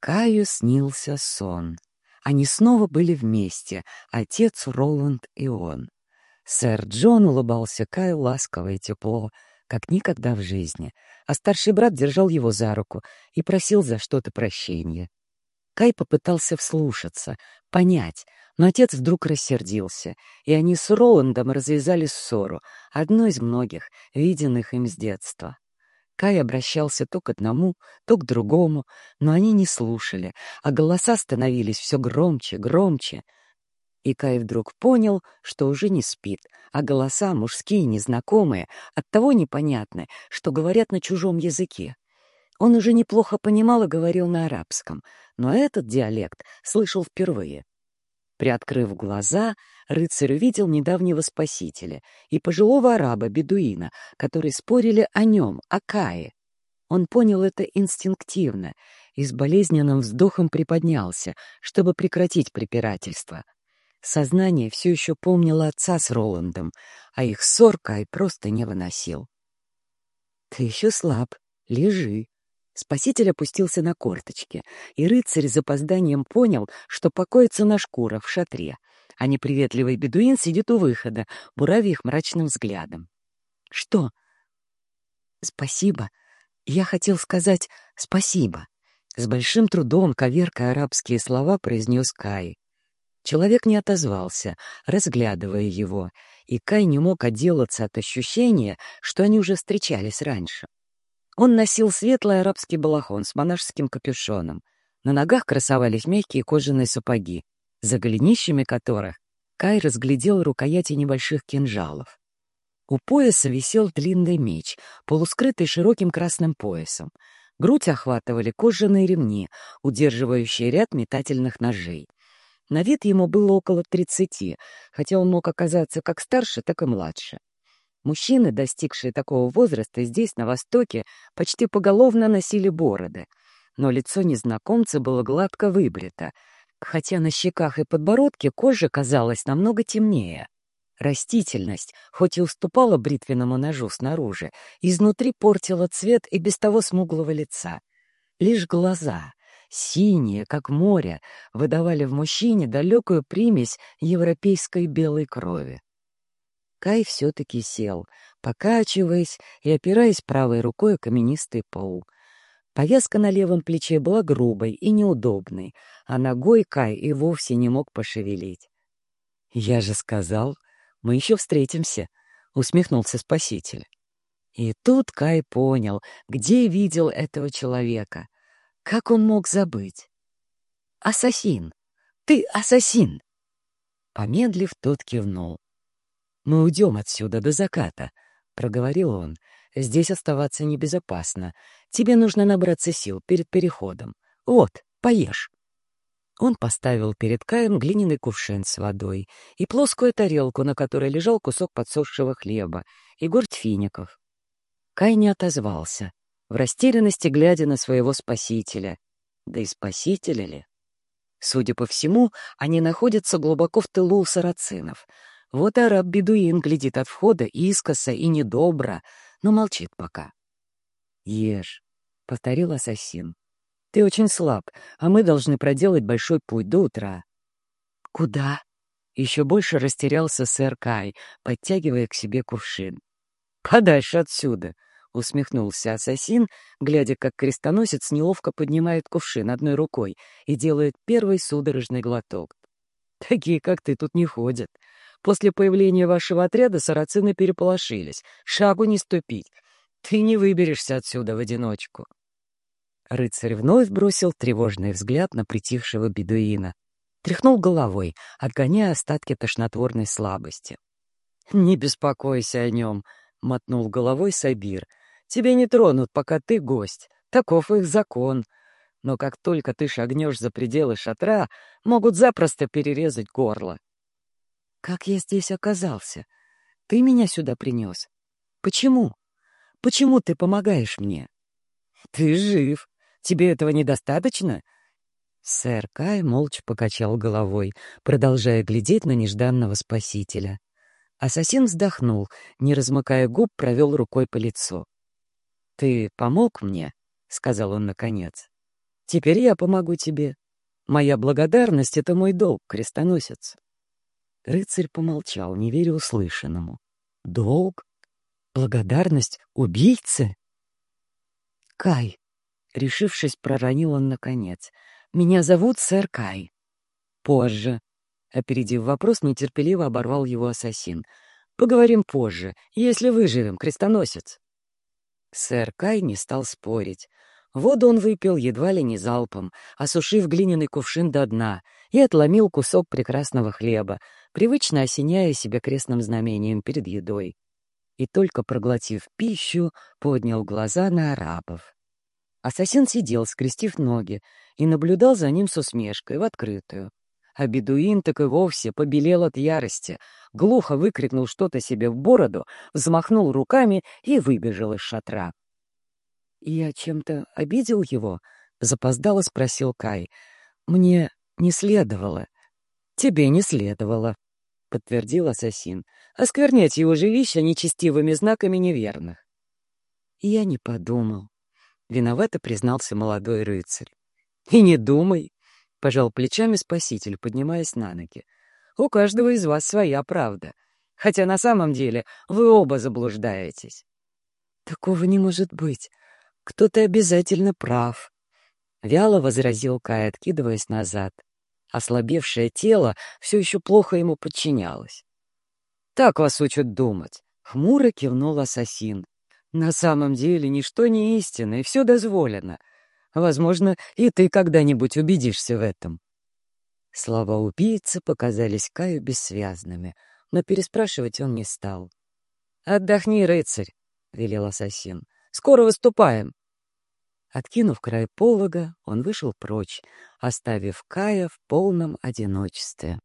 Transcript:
Каю снился сон. Они снова были вместе, отец Роланд и он. Сэр Джон улыбался Каю ласково и тепло, как никогда в жизни, а старший брат держал его за руку и просил за что-то прощения. Кай попытался вслушаться, понять, но отец вдруг рассердился, и они с Роландом развязали ссору, одну из многих, виденных им с детства. Кай обращался то к одному, то к другому, но они не слушали, а голоса становились все громче, громче. И Кай вдруг понял, что уже не спит, а голоса мужские, незнакомые, оттого непонятны, что говорят на чужом языке. Он уже неплохо понимал и говорил на арабском, но этот диалект слышал впервые. Приоткрыв глаза, рыцарь увидел недавнего спасителя и пожилого араба-бедуина, которые спорили о нем, о Кае. Он понял это инстинктивно и с болезненным вздохом приподнялся, чтобы прекратить препирательство. Сознание все еще помнило отца с Роландом, а их ссор Кай просто не выносил. «Ты еще слаб. Лежи», Спаситель опустился на корточки, и рыцарь с запозданием понял, что покоится на шкурах в шатре, а неприветливый бедуин сидит у выхода, буравя их мрачным взглядом. «Что?» «Спасибо. Я хотел сказать спасибо». С большим трудом, коверкая арабские слова, произнес Кай. Человек не отозвался, разглядывая его, и Кай не мог отделаться от ощущения, что они уже встречались раньше. Он носил светлый арабский балахон с монашеским капюшоном. На ногах красовались мягкие кожаные сапоги, за голенищами которых Кай разглядел рукояти небольших кинжалов. У пояса висел длинный меч, полускрытый широким красным поясом. Грудь охватывали кожаные ремни, удерживающие ряд метательных ножей. На вид ему было около тридцати, хотя он мог оказаться как старше, так и младше. Мужчины, достигшие такого возраста здесь, на Востоке, почти поголовно носили бороды, но лицо незнакомца было гладко выбрито, хотя на щеках и подбородке кожа казалась намного темнее. Растительность, хоть и уступала бритвенному ножу снаружи, изнутри портила цвет и без того смуглого лица. Лишь глаза, синие, как море, выдавали в мужчине далекую примесь европейской белой крови. Кай все-таки сел, покачиваясь и опираясь правой рукой о каменистый пол. Повязка на левом плече была грубой и неудобной, а ногой Кай и вовсе не мог пошевелить. «Я же сказал, мы еще встретимся», — усмехнулся спаситель. И тут Кай понял, где видел этого человека. Как он мог забыть? «Ассасин! Ты ассасин!» Помедлив, тот кивнул. «Мы уйдем отсюда до заката», — проговорил он. «Здесь оставаться небезопасно. Тебе нужно набраться сил перед переходом. Вот, поешь». Он поставил перед Каем глиняный кувшин с водой и плоскую тарелку, на которой лежал кусок подсохшего хлеба, и горсть фиников. Кай не отозвался, в растерянности глядя на своего спасителя. Да и спасителя ли? Судя по всему, они находятся глубоко в тылу у сарацинов — вот араб-бедуин глядит от входа искоса и недобро, но молчит пока. «Ешь», — повторил ассасин. «Ты очень слаб, а мы должны проделать большой путь до утра». «Куда?» — еще больше растерялся сэр Кай, подтягивая к себе кувшин. «Подальше отсюда», — усмехнулся ассасин, глядя, как крестоносец неловко поднимает кувшин одной рукой и делает первый судорожный глоток. «Такие, как ты, тут не ходят. После появления вашего отряда сарацины переполошились. Шагу не ступить. Ты не выберешься отсюда в одиночку. Рыцарь вновь бросил тревожный взгляд на притихшего бедуина. Тряхнул головой, отгоняя остатки тошнотворной слабости. «Не беспокойся о нем», — мотнул головой Сабир. «Тебе не тронут, пока ты гость. Таков их закон. Но как только ты шагнешь за пределы шатра, могут запросто перерезать горло. Как я здесь оказался? Ты меня сюда принес. Почему? Почему ты помогаешь мне? Ты жив. Тебе этого недостаточно? Сэр Кай молча покачал головой, продолжая глядеть на нежданного спасителя. Ассасин вздохнул, не размыкая губ, провел рукой по лицу. «Ты помог мне?» — сказал он наконец. Теперь я помогу тебе. Моя благодарность — это мой долг, крестоносец. Рыцарь помолчал, не веря услышанному. Долг? Благодарность убийцы? Кай, решившись, проронил он наконец. Меня зовут сэр Кай. Позже. Опередив вопрос, нетерпеливо оборвал его ассасин. Поговорим позже, если выживем, крестоносец. Сэр Кай не стал спорить. Воду он выпил едва ли не залпом, осушив глиняный кувшин до дна, и отломил кусок прекрасного хлеба, привычно осеняя себя крестным знамением перед едой. И только проглотив пищу, поднял глаза на арабов. Ассасин сидел, скрестив ноги, и наблюдал за ним с усмешкой в открытую. А бедуин так и вовсе побелел от ярости, глухо выкрикнул что-то себе в бороду, взмахнул руками и выбежал из шатра. «Я чем-то обидел его?» — запоздало спросил Кай. «Мне не следовало». «Тебе не следовало», — подтвердил ассасин. «Осквернять его жилище нечестивыми знаками неверных». «Я не подумал», — виновато признался молодой рыцарь. «И не думай», — пожал плечами спаситель, поднимаясь на ноги. «У каждого из вас своя правда, хотя на самом деле вы оба заблуждаетесь». «Такого не может быть», кто-то обязательно прав. Вяло возразил Кай, откидываясь назад. Ослабевшее тело все еще плохо ему подчинялось. «Так вас учат думать», — хмуро кивнул ассасин. «На самом деле ничто не истинно, и все дозволено. Возможно, и ты когда-нибудь убедишься в этом». Слова убийцы показались Каю бессвязными, но переспрашивать он не стал. «Отдохни, рыцарь», — велел ассасин. «Скоро выступаем». Откинув край полога, он вышел прочь, оставив Кая в полном одиночестве.